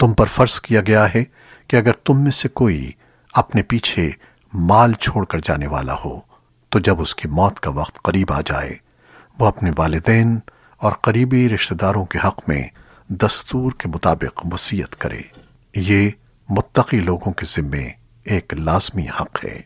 تم پر فرض کیا گیا ہے کہ اگر تم میں سے کوئی اپنے پیچھے مال چھوڑ کر جانے والا ہو، تو جب اس کی موت کا وقت قریب آ جائے، وہ اپنے والدین اور قریبی رشتہ داروں کے حق میں دستور کے مطابق وصیت کرے۔ یہ متقی لوگوں کے ذمے ایک لازمی حق ہے۔